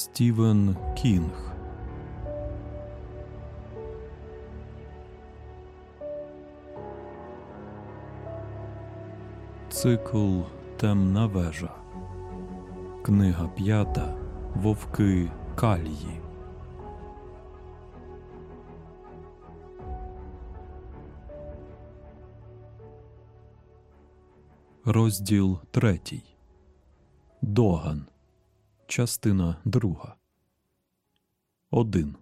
Стівен Кінг Цикл Темна вежа. Книга п'ята Вовки Калії. Розділ третій. Доган. Частина друга. Один.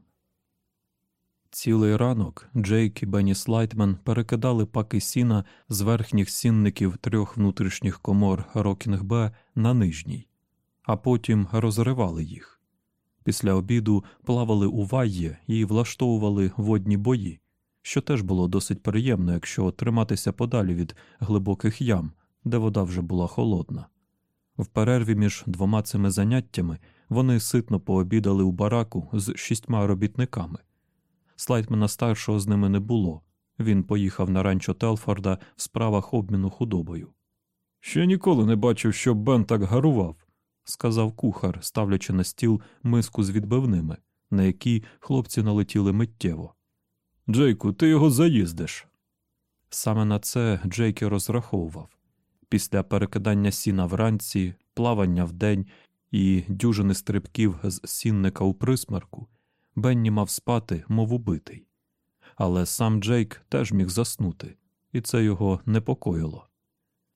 Цілий ранок Джейк і Бенні Слайтман перекидали паки сіна з верхніх сінників трьох внутрішніх комор Рокінг Б на нижній, а потім розривали їх. Після обіду плавали у вайє і влаштовували водні бої, що теж було досить приємно, якщо триматися подалі від глибоких ям, де вода вже була холодна. В перерві між двома цими заняттями вони ситно пообідали у бараку з шістьма робітниками. Слайтмена старшого з ними не було. Він поїхав на ранчо Телфорда в справах обміну худобою. Ще ніколи не бачив, щоб Бен так гарував, сказав кухар, ставлячи на стіл миску з відбивними, на які хлопці налетіли миттєво. Джейку, ти його заїздиш. Саме на це Джейк і розраховував. Після перекидання сіна вранці, плавання вдень і дюжини стрибків з сінника у присмерку, Бенні мав спати, мов убитий. Але сам Джейк теж міг заснути, і це його непокоїло.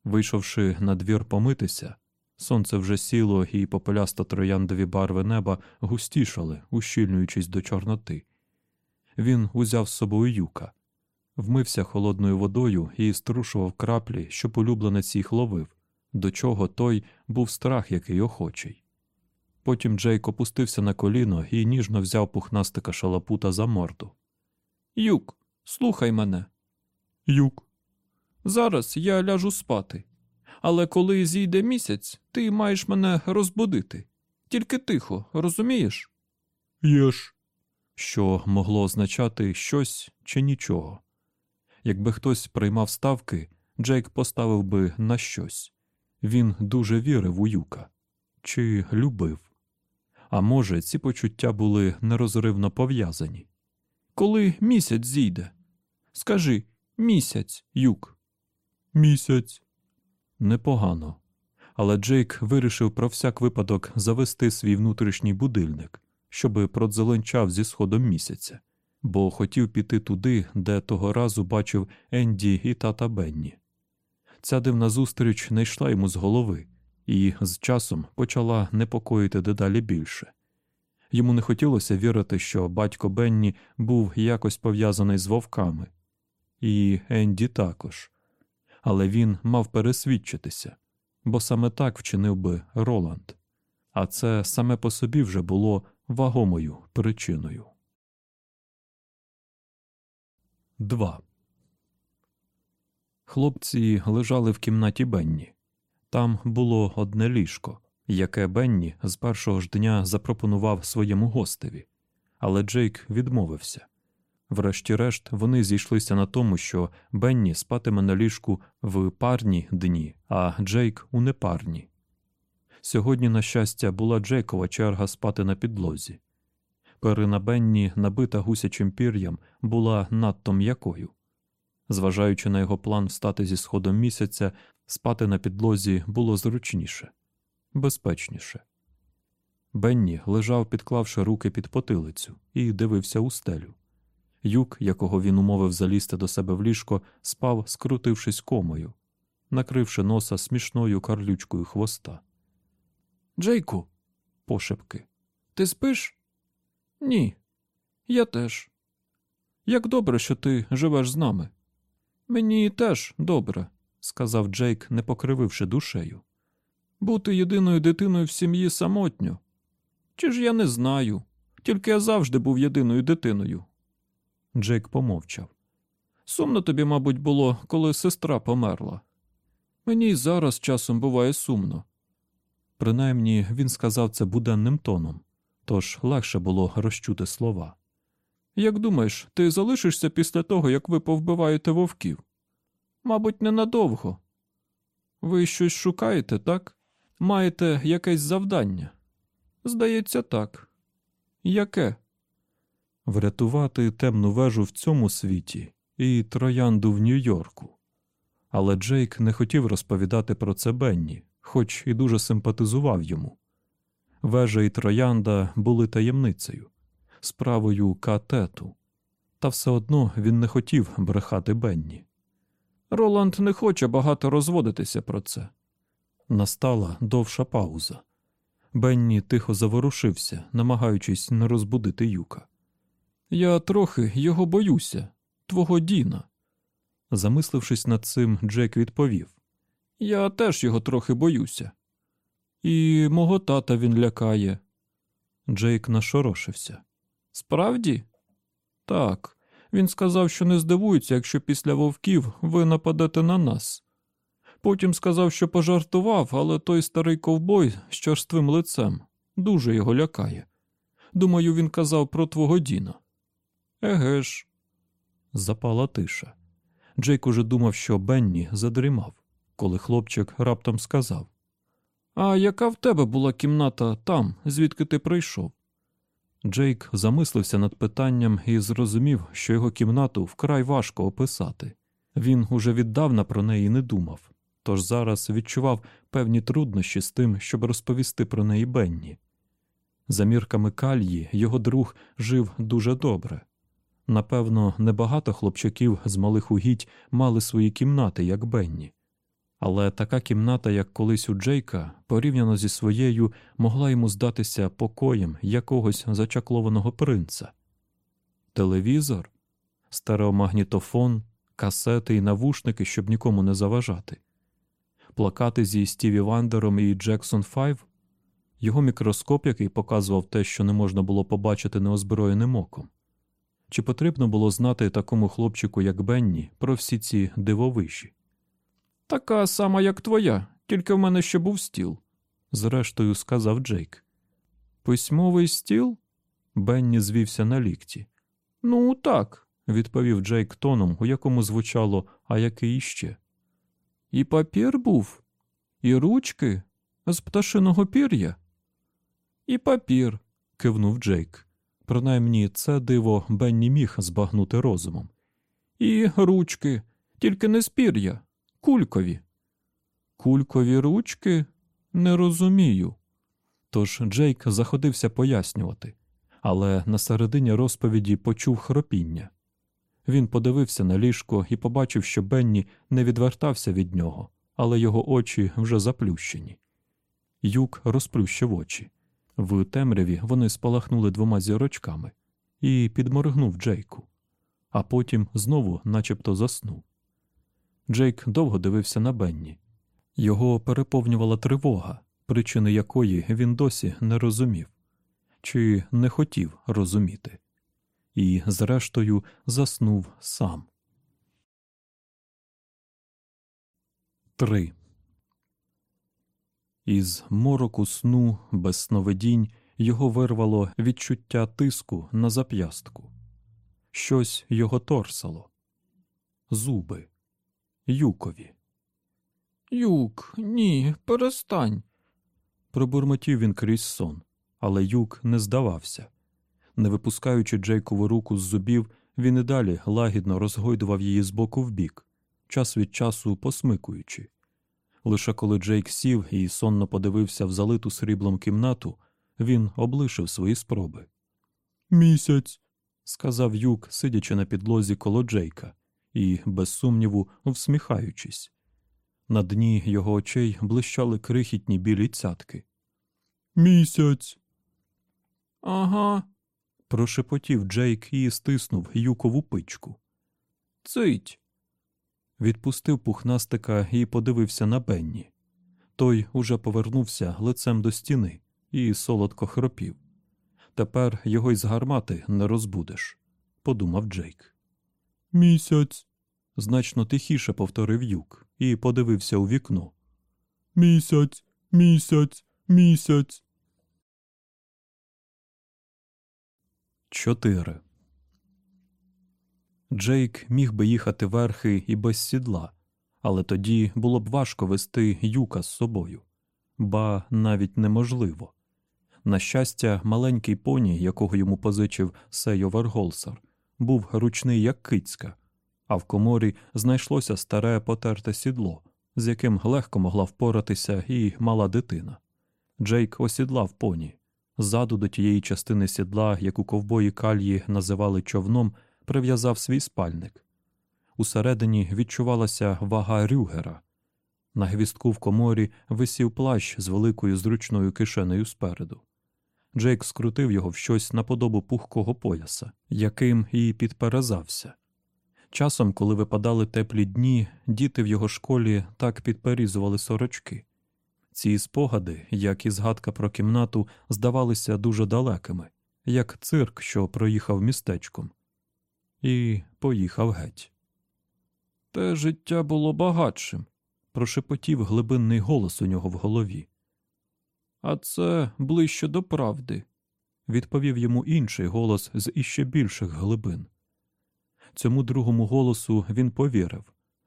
Вийшовши на двір помитися, сонце вже сіло, і попелясто трояндові барви неба густішали, ущільнюючись до чорноти. Він узяв з собою юка, вмився холодною водою і струшував краплі, щоб улюбленець їх ловив, до чого той був страх який охочий. Потім Джейк опустився на коліно і ніжно взяв пухнастика шалапута за морду. Юк, слухай мене. Юк. Зараз я ляжу спати. Але коли зійде місяць, ти маєш мене розбудити. Тільки тихо, розумієш? Єш. Що могло означати щось чи нічого. Якби хтось приймав ставки, Джейк поставив би на щось. Він дуже вірив у юка чи любив. А може, ці почуття були нерозривно пов'язані. Коли місяць зійде? Скажи місяць, юк. Місяць. Непогано. Але Джейк вирішив про всяк випадок завести свій внутрішній будильник, щоби продзеленчав зі сходом місяця, бо хотів піти туди, де того разу бачив Енді і тата Бенні. Ця дивна зустріч не йшла йому з голови, і з часом почала непокоїти дедалі більше. Йому не хотілося вірити, що батько Бенні був якось пов'язаний з вовками, і Енді також, але він мав пересвідчитися, бо саме так вчинив би Роланд, а це саме по собі вже було вагомою причиною. 2. Хлопці лежали в кімнаті Бенні. Там було одне ліжко, яке Бенні з першого ж дня запропонував своєму гостеві, але Джейк відмовився. Врешті-решт, вони зійшлися на тому, що Бенні спатиме на ліжку в парні дні, а Джейк у непарні. Сьогодні, на щастя, була Джейкова черга спати на підлозі. Перина Бенні, набита гусячим пір'ям, була надто м'якою. Зважаючи на його план встати зі сходом місяця, спати на підлозі було зручніше, безпечніше. Бенні лежав, підклавши руки під потилицю, і дивився у стелю. Юк, якого він умовив залізти до себе в ліжко, спав, скрутившись комою, накривши носа смішною карлючкою хвоста. Джейку, пошепки, ти спиш? Ні, я теж. Як добре, що ти живеш з нами. Мені теж добре, сказав Джейк, не покрививши душею. Бути єдиною дитиною в сім'ї самотньо. Чи ж я не знаю, тільки я завжди був єдиною дитиною. Джейк помовчав. Сумно тобі, мабуть, було, коли сестра померла. Мені й зараз часом буває сумно. Принаймні він сказав це буденним тоном, тож легше було розчути слова. Як думаєш, ти залишишся після того, як ви повбиваєте вовків? Мабуть, ненадовго. Ви щось шукаєте, так? Маєте якесь завдання? Здається, так. Яке? Врятувати темну вежу в цьому світі і троянду в Нью-Йорку. Але Джейк не хотів розповідати про це Бенні, хоч і дуже симпатизував йому. Вежа і троянда були таємницею, справою катету, та все одно він не хотів брехати Бенні. Роланд не хоче багато розводитися про це. Настала довша пауза. Бенні тихо заворушився, намагаючись не розбудити юка. Я трохи його боюся, твого Діна. Замислившись над цим, Джек відповів Я теж його трохи боюся. І мого тата він лякає. Джейк нашорошився. Справді? Так. Він сказав, що не здивується, якщо після вовків ви нападете на нас. Потім сказав, що пожартував, але той старий ковбой з черствим лицем дуже його лякає. Думаю, він казав про твого Діна. Еге ж. Запала тиша. Джейк уже думав, що Бенні задрімав, коли хлопчик раптом сказав А яка в тебе була кімната там, звідки ти прийшов? Джейк замислився над питанням і зрозумів, що його кімнату вкрай важко описати. Він уже віддавна про неї не думав, тож зараз відчував певні труднощі з тим, щоб розповісти про неї Бенні. За мірками кальї його друг жив дуже добре. Напевно, небагато хлопчаків з малих угідь мали свої кімнати, як Бенні. Але така кімната, як колись у Джейка, порівняно зі своєю, могла йому здатися покоєм якогось зачаклованого принца. Телевізор, стереомагнітофон, касети і навушники, щоб нікому не заважати, плакати зі Стіві Вандером і Джексон Файв, його мікроскоп, який показував те, що не можна було побачити неозброєним оком. Чи потрібно було знати такому хлопчику, як Бенні, про всі ці дивовижі? Така сама, як твоя, тільки в мене ще був стіл, зрештою сказав Джейк. Письмовий стіл? Бенні звівся на лікті. Ну, так, відповів Джейк тоном, у якому звучало, а який іще. І папір був, і ручки з пташиного пір'я. І папір, кивнув Джейк. Принаймні, це диво Бенні міг збагнути розумом. І ручки, тільки не з пір'я, кулькові. Кулькові ручки? Не розумію. Тож Джейк заходився пояснювати, але на середині розповіді почув хропіння. Він подивився на ліжко і побачив, що Бенні не відвертався від нього, але його очі вже заплющені. Юк розплющив очі. В темряві вони спалахнули двома зірочками і підморгнув Джейку, а потім знову начебто заснув. Джейк довго дивився на Бенні. Його переповнювала тривога, причини якої він досі не розумів чи не хотів розуміти, і, зрештою, заснув сам. 3. Із мороку сну без сновидінь його вирвало відчуття тиску на зап'ястку. Щось його торсало. Зуби. Юкові. Юк, ні, перестань. Пробурмотів він крізь сон, але юк не здавався. Не випускаючи Джейкову руку з зубів, він і далі лагідно розгойдував її з боку в бік, час від часу посмикуючи. Лише коли Джейк сів і сонно подивився в залиту сріблом кімнату, він облишив свої спроби. Місяць, сказав юк, сидячи на підлозі коло Джейка і, без сумніву, всміхаючись. На дні його очей блищали крихітні білі цятки. Місяць. Ага, прошепотів Джейк і стиснув юкову пичку. Цить. Відпустив пухнастика і подивився на Бенні. Той уже повернувся лицем до стіни і солодко хропів. Тепер його й з гармати не розбудеш, подумав Джейк. Місяць. значно тихіше повторив юк і подивився у вікно. Місяць, місяць, місяць. Чотири. Джейк міг би їхати верхи і без сідла, але тоді було б важко вести юка з собою, ба навіть неможливо. На щастя, маленький поні, якого йому позичив Сейо Варголсар, був ручний, як кицька, а в коморі знайшлося старе потерте сідло, з яким легко могла впоратися і мала дитина. Джейк осідлав поні. Ззаду до тієї частини сідла, яку ковбої кальї називали човном, прив'язав свій спальник. Усередині відчувалася вага рюгера. На гвістку в коморі висів плащ з великою зручною кишенею спереду. Джейк скрутив його в щось наподобу пухкого пояса, яким і підперезався. Часом, коли випадали теплі дні, діти в його школі так підперізували сорочки. Ці спогади, як і згадка про кімнату, здавалися дуже далекими, як цирк, що проїхав містечком, і поїхав геть. Те життя було багатшим, прошепотів глибинний голос у нього в голові. А це ближче до правди, відповів йому інший голос з іще більших глибин. Цьому другому голосу він повірив,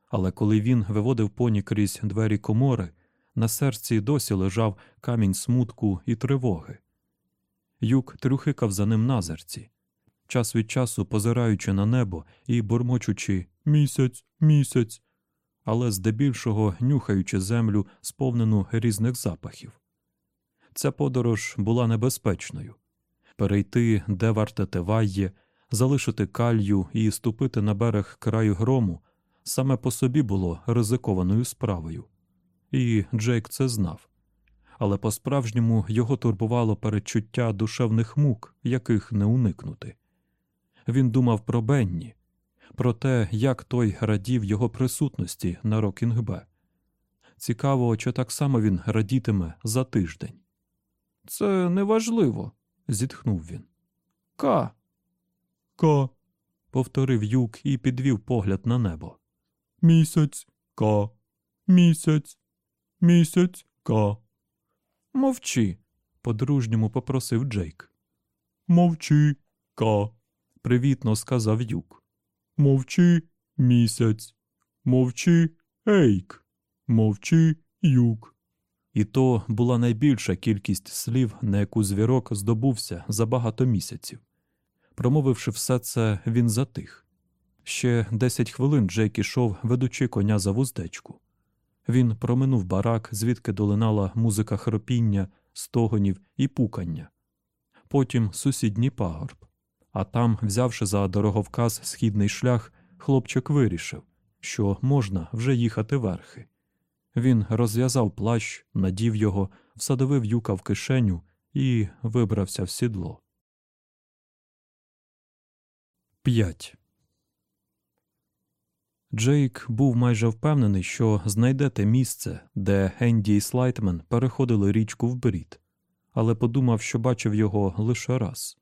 але коли він виводив поні крізь двері комори, на серці досі лежав камінь смутку і тривоги. Юк трюхикав за ним на зерці, час від часу позираючи на небо і бурмочучи місяць, місяць, але здебільшого нюхаючи землю, сповнену різних запахів. Ця подорож була небезпечною перейти, де варте теває, залишити калью і ступити на берег краю грому саме по собі було ризикованою справою. І Джейк це знав. Але по-справжньому його турбувало передчуття душевних мук, яких не уникнути. Він думав про Бенні, про те, як той радів його присутності на Рокінгбе. Цікаво, чи так само він радітиме за тиждень. Це неважливо, зітхнув він. Ка. Ка. повторив юк і підвів погляд на небо. Місяць ка. Місяць. Місяць ка. Мовчи, по-дружньому попросив Джейк. Мовчи, ка. привітно сказав юк. Мовчи місяць. Мовчи ейк. Мовчи юк. І то була найбільша кількість слів, на яку звірок здобувся за багато місяців. Промовивши все це, він затих. Ще десять хвилин Джейк ішов, ведучи коня за вуздечку. Він проминув барак, звідки долинала музика хропіння, стогонів і пукання. Потім сусідній пагорб. А там, взявши за дороговказ східний шлях, хлопчик вирішив, що можна вже їхати верхи. Він розв'язав плащ, надів його, всадовив юка в кишеню і вибрався в сідло. 5. Джейк був майже впевнений, що знайде те місце, де Енді і Слайтмен переходили річку в брід, але подумав, що бачив його лише раз.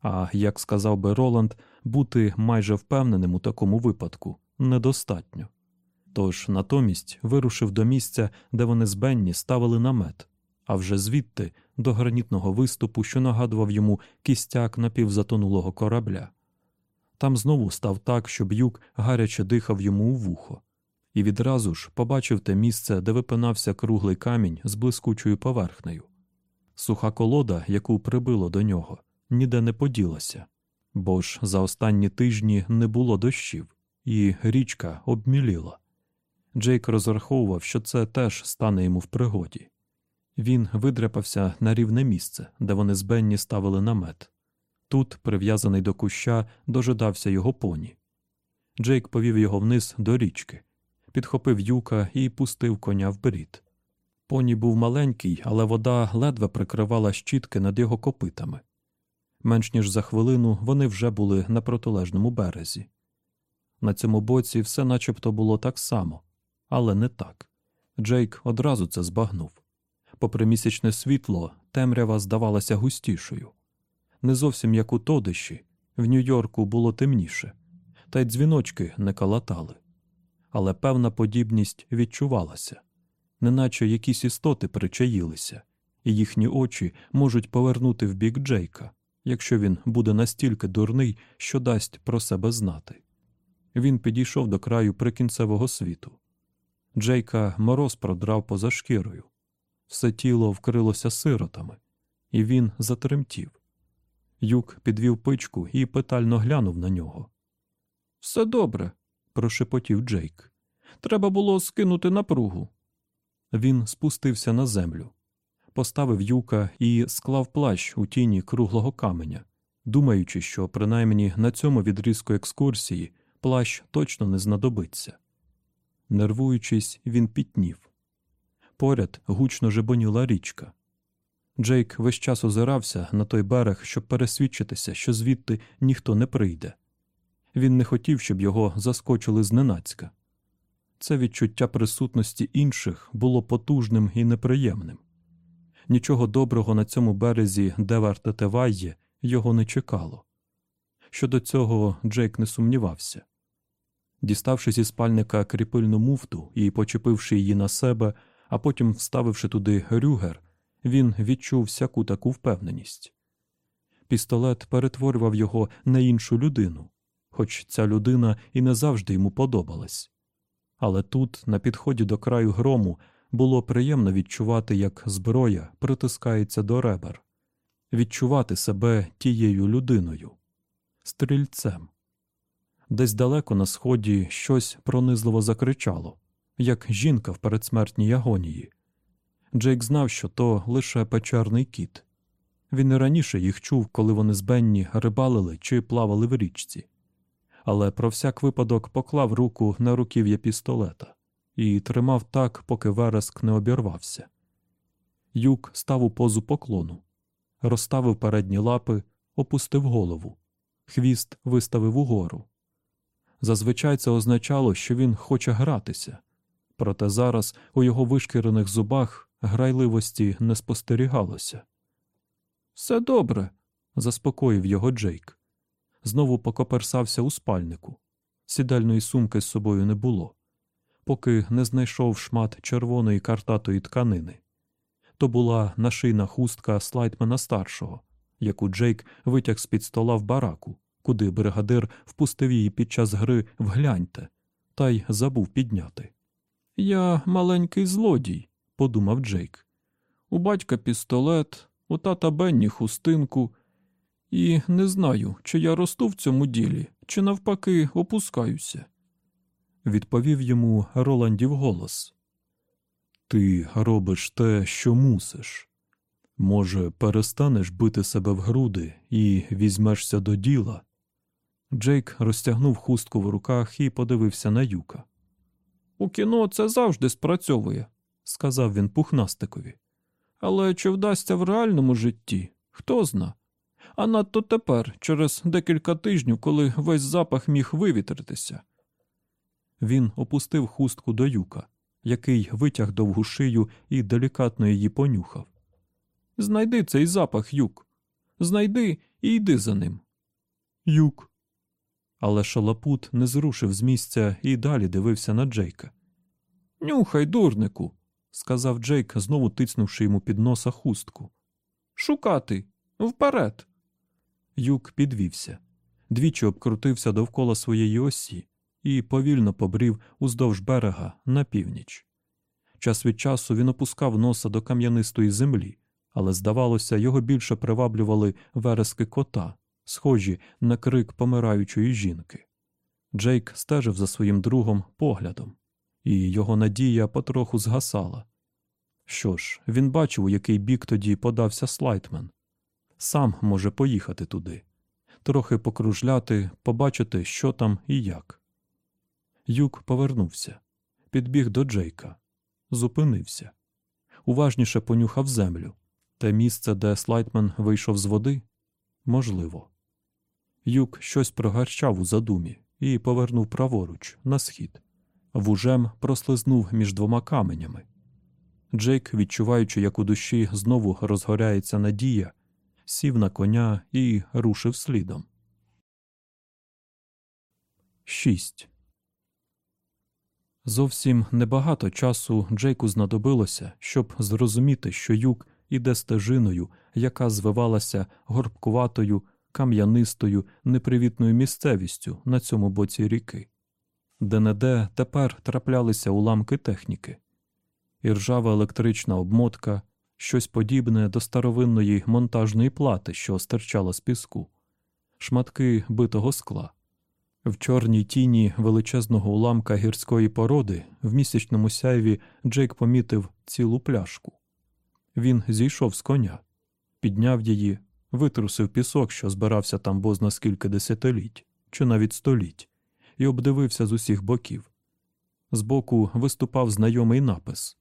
А як сказав би Роланд, бути майже впевненим у такому випадку недостатньо. Тож натомість вирушив до місця, де вони з Бенні ставили намет, а вже звідти до гранітного виступу, що нагадував йому кістяк напівзатонулого корабля. Там знову став так, щоб юк гаряче дихав йому у вухо, і відразу ж побачив те місце, де випинався круглий камінь з блискучою поверхнею. Суха колода, яку прибило до нього, ніде не поділася, бо ж за останні тижні не було дощів, і річка обміліла. Джейк розраховував, що це теж стане йому в пригоді. Він видряпався на рівне місце, де вони з Бенні ставили намет. Тут, прив'язаний до куща, дожидався його поні. Джейк повів його вниз до річки, підхопив юка і пустив коня в брід. Поні був маленький, але вода ледве прикривала щітки над його копитами. Менш ніж за хвилину вони вже були на протилежному березі. На цьому боці все начебто було так само, але не так. Джейк одразу це збагнув. Попри місячне світло, темрява здавалася густішою. Не зовсім як у тодищі, в Нью-Йорку було темніше, та й дзвіночки не калатали. Але певна подібність відчувалася, неначе якісь істоти причаїлися, і їхні очі можуть повернути в бік Джейка, якщо він буде настільки дурний, що дасть про себе знати. Він підійшов до краю прикінцевого світу. Джейка мороз продрав поза шкірою, все тіло вкрилося сиротами, і він затремтів. Юк підвів пичку і питально глянув на нього. Все добре, прошепотів Джейк. Треба було скинути напругу. Він спустився на землю, поставив юка і склав плащ у тіні круглого каменя, думаючи, що принаймні на цьому відрізку екскурсії плащ точно не знадобиться. Нервуючись, він пітнів. Поряд гучно жебоніла річка. Джейк весь час озирався на той берег, щоб пересвідчитися, що звідти ніхто не прийде. Він не хотів, щоб його заскочили зненацька. Це відчуття присутності інших було потужним і неприємним. Нічого доброго на цьому березі, де вартетеває, його не чекало. Щодо цього Джейк не сумнівався. Діставши зі спальника кріпильну муфту і почепивши її на себе, а потім вставивши туди рюгер, він відчув всяку таку впевненість. Пістолет перетворював його на іншу людину, хоч ця людина і не завжди йому подобалась. Але тут, на підході до краю грому, було приємно відчувати, як зброя притискається до ребер, відчувати себе тією людиною, стрільцем. Десь далеко на сході щось пронизливо закричало, як жінка в передсмертній агонії. Джейк знав, що то лише печерний кіт. Він і раніше їх чув, коли вони з Бенні рибалили чи плавали в річці. Але про всяк випадок поклав руку на руків'я пістолета і тримав так, поки вереск не обірвався. Юк став у позу поклону, розставив передні лапи, опустив голову, хвіст виставив угору. Зазвичай це означало, що він хоче гратися, проте зараз у його вишкірених зубах грайливості не спостерігалося. Все добре, заспокоїв його Джейк. Знову покоперсався у спальнику. Сідальної сумки з собою не було, поки не знайшов шмат червоної картатої тканини. То була нашийна хустка слайтмена старшого, яку Джейк витяг з під стола в бараку, куди бригадир впустив її під час гри вгляньте, та й забув підняти. Я маленький злодій, подумав Джейк. У батька пістолет, у тата Бенні хустинку, і не знаю, чи я росту в цьому ділі, чи навпаки опускаюся. Відповів йому Роландів голос. Ти робиш те, що мусиш. Може, перестанеш бити себе в груди і візьмешся до діла. Джейк розтягнув хустку в руках і подивився на юка. У кіно це завжди спрацьовує, сказав він пухнастикові. Але чи вдасться в реальному житті, хто зна. А надто тепер, через декілька тижнів, коли весь запах міг вивітритися. Він опустив хустку до юка, який витяг довгу шию і делікатно її понюхав. Знайди цей запах, юк. Знайди і йди за ним. Юк. Але шалапут не зрушив з місця і далі дивився на Джейка. Нюхай, дурнику, сказав Джейк, знову тицнувши йому під носа хустку. Шукати. Вперед. Юк підвівся, двічі обкрутився довкола своєї осі і повільно побрів уздовж берега на північ. Час від часу він опускав носа до кам'янистої землі, але, здавалося, його більше приваблювали верески кота, схожі на крик помираючої жінки. Джейк стежив за своїм другом поглядом, і його надія потроху згасала. Що ж, він бачив, у який бік тоді подався слайтмен. Сам може поїхати туди, трохи покружляти, побачити, що там і як. Юк повернувся, підбіг до Джейка, зупинився, уважніше понюхав землю. Те місце, де слайтмен вийшов з води? Можливо. Юк щось прогарчав у задумі і повернув праворуч, на схід. Вужем прослизнув між двома каменями. Джейк, відчуваючи, як у душі знову розгоряється надія, сів на коня і рушив слідом. 6. Зовсім небагато часу Джейку знадобилося, щоб зрозуміти, що юк іде стежиною, яка звивалася горбкуватою, кам'янистою, непривітною місцевістю на цьому боці ріки. Де-не-де тепер траплялися уламки техніки, іржава електрична обмотка, щось подібне до старовинної монтажної плати, що стирчала з піску, шматки битого скла. В чорній тіні величезного уламка гірської породи в місячному сяйві Джейк помітив цілу пляшку. Він зійшов з коня, підняв її, витрусив пісок, що збирався там бозна скільки десятиліть чи навіть століть, і обдивився з усіх боків. Збоку виступав знайомий напис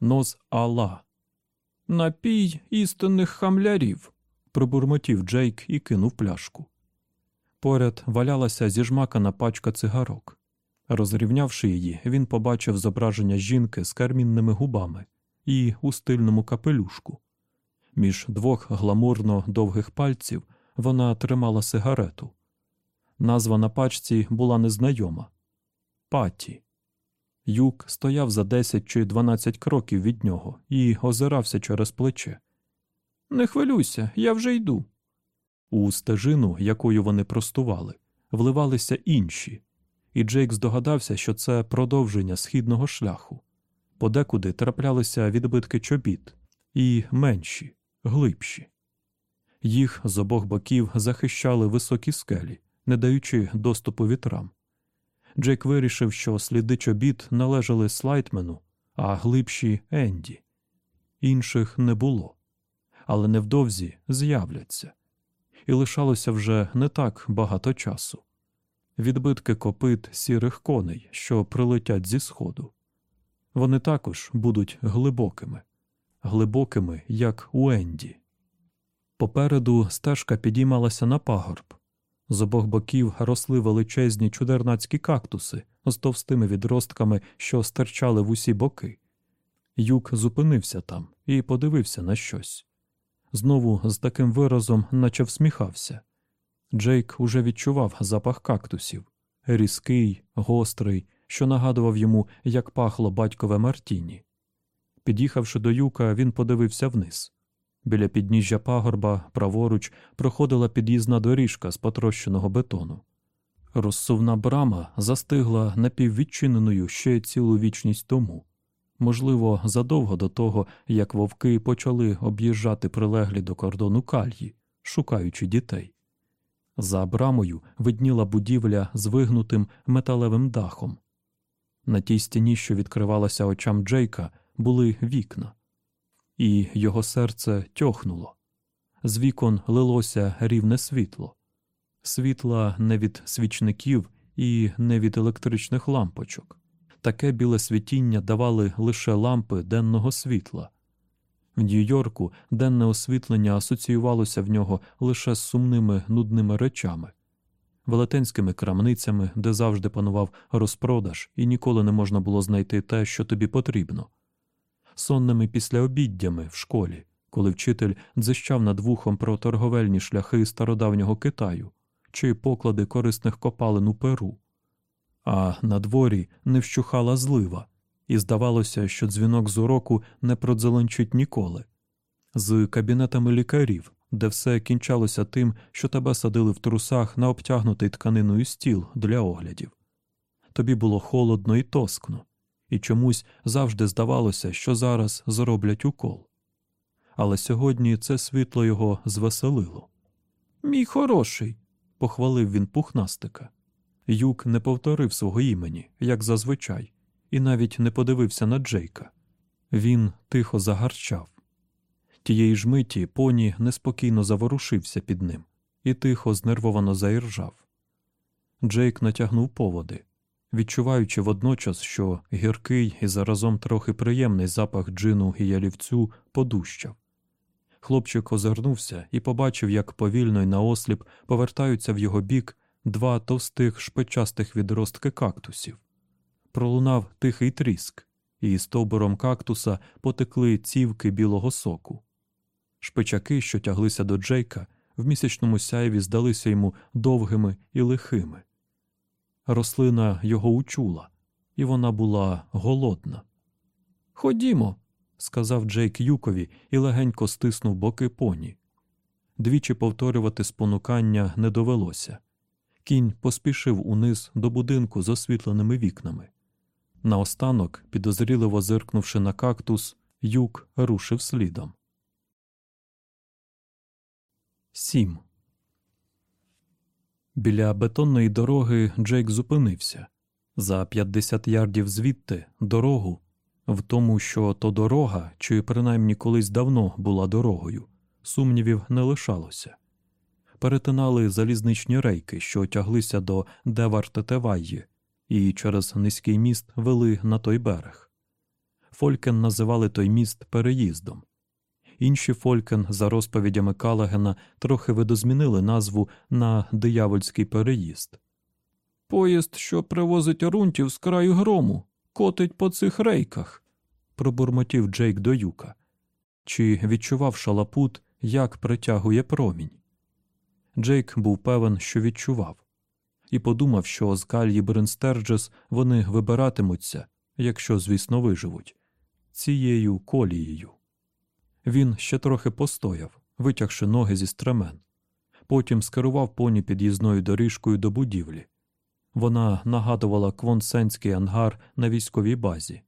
Ноз Алла. Напій істинних хамлярів. пробурмотів Джейк і кинув пляшку. Поряд валялася зіжмакана пачка цигарок. Розрівнявши її, він побачив зображення жінки з кармінними губами і у стильному капелюшку. Між двох гламурно довгих пальців вона тримала сигарету. Назва на пачці була незнайома Паті. Юк стояв за 10 чи 12 кроків від нього і озирався через плече. Не хвилюйся, я вже йду. У стежину, якою вони простували, вливалися інші, і Джейк здогадався, що це продовження східного шляху. Подекуди траплялися відбитки чобіт і менші, глибші. Їх з обох боків захищали високі скелі, не даючи доступу вітрам. Джейк вирішив, що сліди чобіт належали слайтмену, а глибші Енді. Інших не було, але невдовзі з'являться і лишалося вже не так багато часу. Відбитки копит сірих коней, що прилетять зі сходу. Вони також будуть глибокими, глибокими, як у Енді. Попереду стежка підіймалася на пагорб. З обох боків росли величезні чудернацькі кактуси з товстими відростками, що стирчали в усі боки. Юк зупинився там і подивився на щось знову з таким виразом, наче всміхався. Джейк уже відчував запах кактусів різкий, гострий, що нагадував йому, як пахло батькове Мартіні. Під'їхавши до юка, він подивився вниз. Біля підніжжя пагорба, праворуч, проходила під'їзна доріжка з потрощеного бетону. Розсувна брама застигла напіввідчиненою ще цілу вічність тому можливо, задовго до того, як вовки почали об'їжджати прилеглі до кордону кальї, шукаючи дітей. За брамою видніла будівля з вигнутим металевим дахом. На тій стіні, що відкривалася очам Джейка, були вікна, і його серце тьохнуло. З вікон лилося рівне світло, світла не від свічників і не від електричних лампочок таке біле світіння давали лише лампи денного світла. В Нью-Йорку денне освітлення асоціювалося в нього лише з сумними нудними речами, велетенськими крамницями, де завжди панував розпродаж, і ніколи не можна було знайти те, що тобі потрібно, сонними післяобіддями в школі, коли вчитель дзищав над вухом про торговельні шляхи стародавнього Китаю чи поклади корисних копалин у Перу а на дворі не вщухала злива, і здавалося, що дзвінок з уроку не продзеленчить ніколи. З кабінетами лікарів, де все кінчалося тим, що тебе садили в трусах на обтягнутий тканиною стіл для оглядів. Тобі було холодно і тоскно, і чомусь завжди здавалося, що зараз зроблять укол. Але сьогодні це світло його звеселило. Мій хороший, похвалив він пухнастика. Юк не повторив свого імені, як зазвичай, і навіть не подивився на Джейка. Він тихо загарчав. Тієї ж миті поні неспокійно заворушився під ним і тихо, знервовано заіржав. Джейк натягнув поводи, відчуваючи водночас, що гіркий і заразом трохи приємний запах джину і ялівцю подущав. Хлопчик озирнувся і побачив, як повільно й наосліп повертаються в його бік два товстих шпичастих відростки кактусів. Пролунав тихий тріск, і стовбуром кактуса потекли цівки білого соку. Шпичаки, що тяглися до Джейка, в місячному сяйві здалися йому довгими і лихими. Рослина його учула, і вона була голодна. Ходімо, сказав Джейк Юкові і легенько стиснув боки поні. Двічі повторювати спонукання не довелося. Кінь поспішив униз до будинку з освітленими вікнами. Наостанок, підозріливо зиркнувши на кактус, юк рушив слідом. 7. Біля бетонної дороги Джейк зупинився. За 50 ярдів звідти дорогу, в тому, що то дорога, чи принаймні колись давно була дорогою, сумнівів не лишалося. Перетинали залізничні рейки, що тяглися до Девартетевайї, і через низький міст вели на той берег. Фолькен називали той міст переїздом. Інші Фолькен, за розповідями Каллагена, трохи видозмінили назву на диявольський переїзд. Поїзд, що привозить орунтів з краю грому, котить по цих рейках, пробурмотів Джейк до юка. Чи відчував шалапут, як притягує промінь? Джейк був певен, що відчував, і подумав, що з Кальї Бренстерджес вони вибиратимуться, якщо, звісно, виживуть, цією колією. Він ще трохи постояв, витягши ноги зі стремен. Потім скерував поні під'їзною доріжкою до будівлі. Вона нагадувала квонсенський ангар на військовій базі.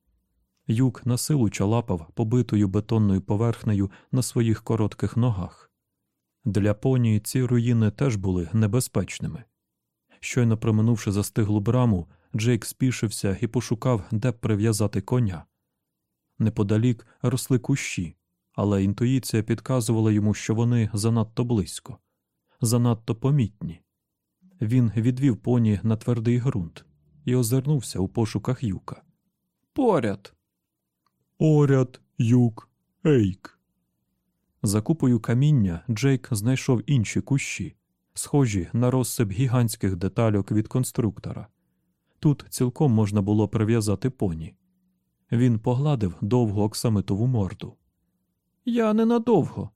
Юк на силу чалапав побитою бетонною поверхнею на своїх коротких ногах. Для поні ці руїни теж були небезпечними. Щойно проминувши застиглу браму, Джейк спішився і пошукав, де б прив'язати коня. Неподалік росли кущі, але інтуїція підказувала йому, що вони занадто близько, занадто помітні. Він відвів поні на твердий ґрунт і озирнувся у пошуках юка. Поряд. Оряд, юк, ейк. За купою каміння Джейк знайшов інші кущі, схожі на розсип гігантських детальок від конструктора. Тут цілком можна було прив'язати поні. Він погладив довгу оксамитову морду. Я ненадовго.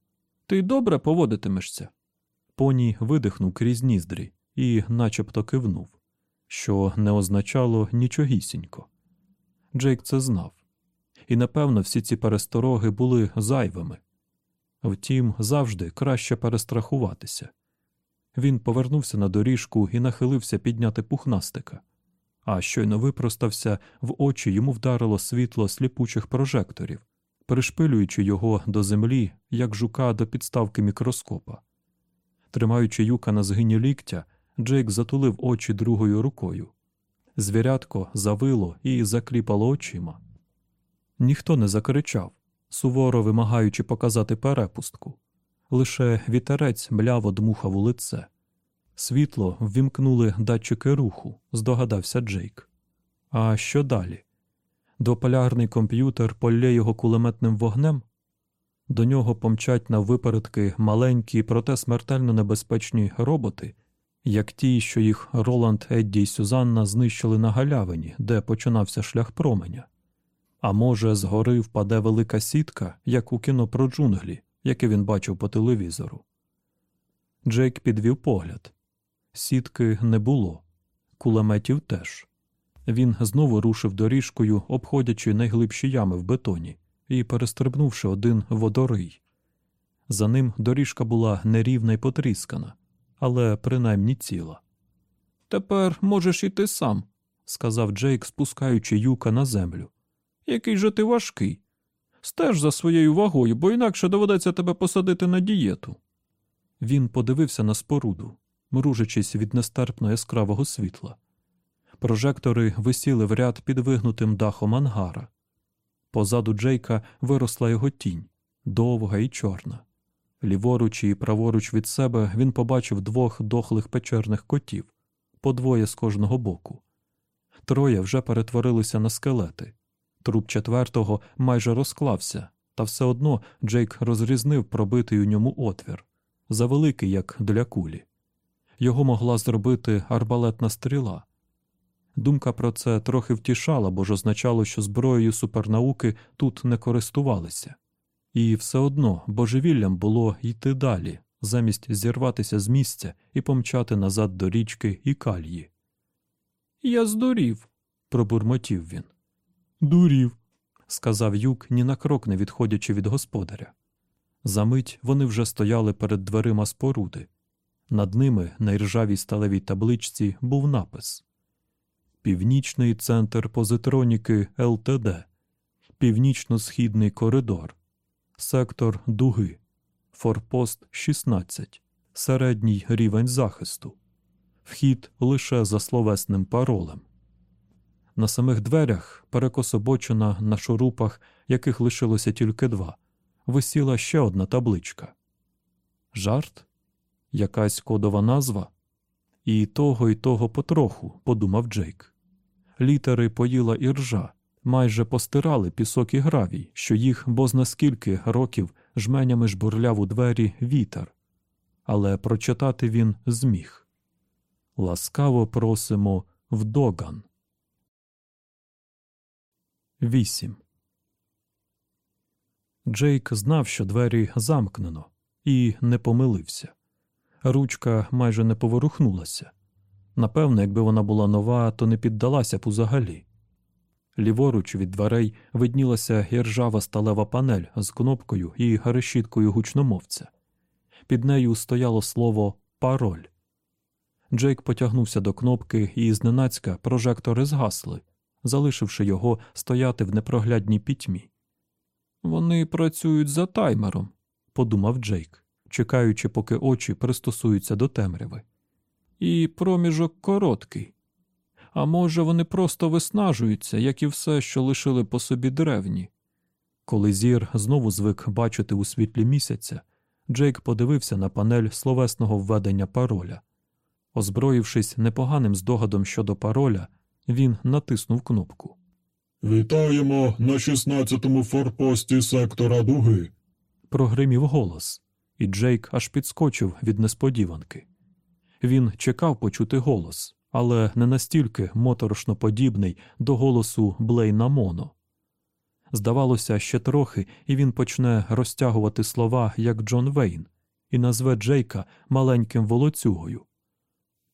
Ти добре поводитимешся. Поні видихнув крізь ніздрі і начебто кивнув, що не означало нічогісінько. Джейк це знав, і напевно всі ці перестороги були зайвими. Втім, завжди краще перестрахуватися. Він повернувся на доріжку і нахилився підняти пухнастика, а щойно випростався, в очі йому вдарило світло сліпучих прожекторів, пришпилюючи його до землі, як жука до підставки мікроскопа. Тримаючи юка на згині ліктя, Джейк затулив очі другою рукою. Звірятко завило і закліпало очима. Ніхто не закричав, суворо вимагаючи показати перепустку. Лише вітерець мляво дмухав у лице. Світло ввімкнули датчики руху, здогадався Джейк. А що далі? Дополярний комп'ютер полє його кулеметним вогнем? До нього помчать на випередки маленькі, проте смертельно небезпечні роботи, як ті, що їх Роланд, Едді й Сюзанна знищили на галявині, де починався шлях променя. А може, згори впаде велика сітка, як у кіно про джунглі, яке він бачив по телевізору. Джейк підвів погляд. Сітки не було, кулеметів теж. Він знову рушив доріжкою, обходячи найглибші ями в бетоні і перестрибнувши один водорий. За ним доріжка була нерівна й потріскана, але принаймні ціла. Тепер можеш іти сам, сказав Джейк, спускаючи юка на землю. Який же ти важкий. Стеж за своєю вагою, бо інакше доведеться тебе посадити на дієту. Він подивився на споруду, мружачись від нестерпно яскравого світла. Прожектори висіли в ряд під вигнутим дахом ангара. Позаду Джейка виросла його тінь, довга і чорна. Ліворуч і праворуч від себе він побачив двох дохлих печерних котів, по двоє з кожного боку. Троє вже перетворилися на скелети. Труп четвертого майже розклався, та все одно Джейк розрізнив пробитий у ньому отвір, завеликий, як для кулі. Його могла зробити арбалетна стріла. Думка про це трохи втішала, бо ж означало, що зброєю супернауки тут не користувалися. І все одно божевіллям було йти далі, замість зірватися з місця і помчати назад до річки і кальї. Я здурів, пробурмотів він. Дурів, сказав юк, ні на крок не відходячи від господаря. Замить вони вже стояли перед дверима споруди. Над ними на іржавій сталевій табличці був напис Північний центр позитроніки ЛТД, Північно-східний коридор, сектор Дуги, Форпост 16, середній рівень захисту, вхід лише за словесним паролем. На самих дверях, перекособочена на шурупах, яких лишилося тільки два, висіла ще одна табличка. Жарт? Якась кодова назва? І того, і того потроху, подумав Джейк. Літери поїла іржа, майже постирали пісок і гравій, що їх бозна скільки років жменями жбурляв у двері вітер. Але прочитати він зміг. Ласкаво просимо в Доган. 8. Джейк знав, що двері замкнено, і не помилився. Ручка майже не поворухнулася. Напевно, якби вона була нова, то не піддалася б узагалі. Ліворуч від дверей виднілася іржава сталева панель з кнопкою і решіткою гучномовця. Під нею стояло слово пароль. Джейк потягнувся до кнопки, і зненацька прожектори згасли, залишивши його стояти в непроглядній пітьмі. Вони працюють за таймером, подумав Джейк, чекаючи, поки очі пристосуються до темряви. І проміжок короткий. А може, вони просто виснажуються, як і все, що лишили по собі древні. Коли зір знову звик бачити у світлі місяця, Джейк подивився на панель словесного введення пароля. Озброївшись непоганим здогадом щодо пароля, він натиснув кнопку. Вітаємо на 16-му форпості сектора Дуги. Прогримів голос, і Джейк аж підскочив від несподіванки. Він чекав почути голос, але не настільки моторошно подібний до голосу Блейна Моно. Здавалося, ще трохи, і він почне розтягувати слова, як Джон Вейн, і назве Джейка маленьким волоцюгою.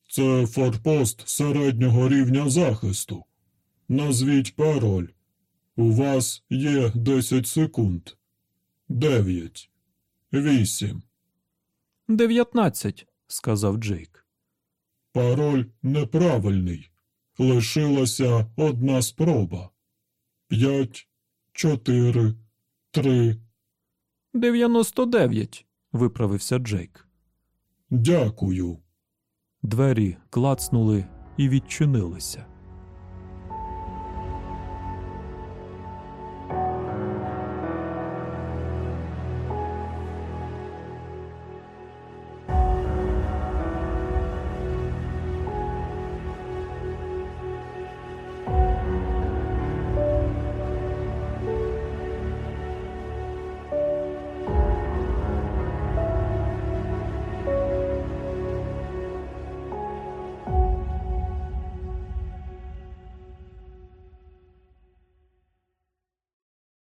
Це форпост середнього рівня захисту. Назвіть пароль. У вас є 10 секунд. 9. 8. Дев'ятнадцять, сказав Джейк. Пароль неправильний. Лишилася одна спроба. 5, 4, 3. Дев'яносто дев'ять, виправився Джейк. Дякую. Двері клацнули і відчинилися.